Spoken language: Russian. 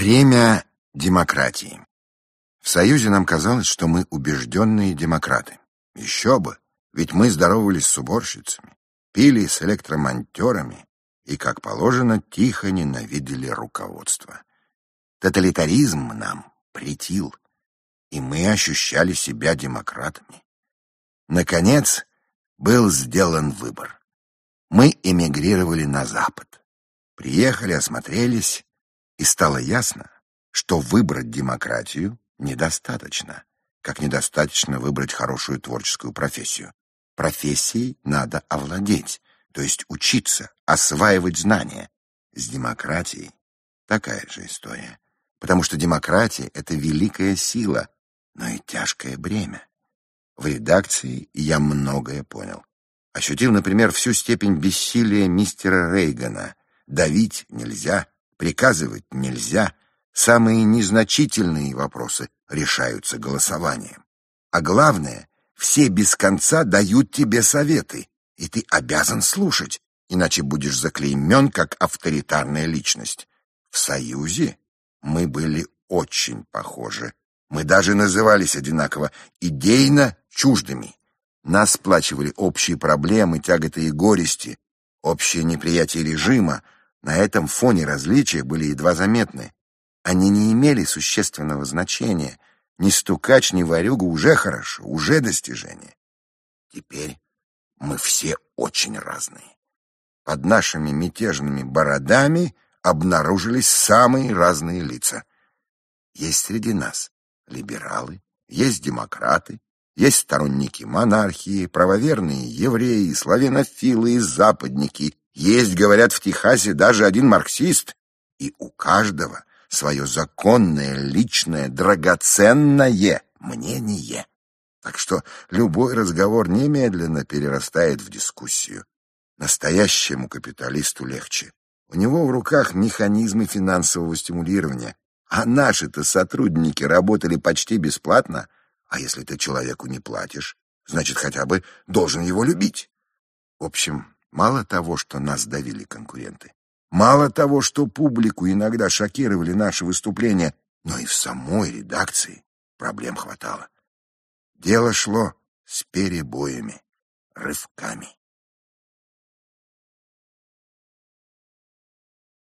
Бремя демократии. В Союзе нам казалось, что мы убежденные демократы. Еще бы, ведь мы здоровались с уборщицами, пили с электромонтерами и, как положено, тихо ненавидели руководство. Тоталитаризм нам претил, и мы ощущали себя демократами. Наконец, был сделан выбор. Мы эмигрировали на Запад. Приехали, осмотрелись, и стало ясно, что выбрать демократию недостаточно, как недостаточно выбрать хорошую творческую профессию. Профессией надо овладеть, то есть учиться, осваивать знания. С демократией такая же история, потому что демократия — это великая сила, но и тяжкое бремя. В редакции я многое понял. Ощутил, например, всю степень бессилия мистера Рейгана. Давить нельзя, приказывать нельзя, самые незначительные вопросы решаются голосованием. А главное, все без конца дают тебе советы, и ты обязан слушать, иначе будешь заклеймен как авторитарная личность. В Союзе мы были очень похожи. Мы даже назывались одинаково идейно чуждыми. Нас сплачивали общие проблемы, тяготы и горести, общее неприятие режима. На этом фоне различия были едва заметны. Они не имели существенного значения. Ни стукач, ни варюга уже хорошо, уже достижение. Теперь мы все очень разные. Под нашими мятежными бородами обнаружились самые разные лица. Есть среди нас либералы, есть демократы, есть сторонники монархии, правоверные евреи, славянофилы и западники. Есть, говорят, в Техасе даже один марксист. И у каждого свое законное, личное, драгоценное мнение. Так что любой разговор немедленно перерастает в дискуссию. Настоящему капиталисту легче. У него в руках механизмы финансового стимулирования. А наши-то сотрудники работали почти бесплатно — а если ты человеку не платишь, значит, хотя бы должен его любить. В общем, мало того, что нас давили конкуренты, мало того, что публику иногда шокировали наши выступления, но и в самой редакции проблем хватало. Дело шло с перебоями, рывками.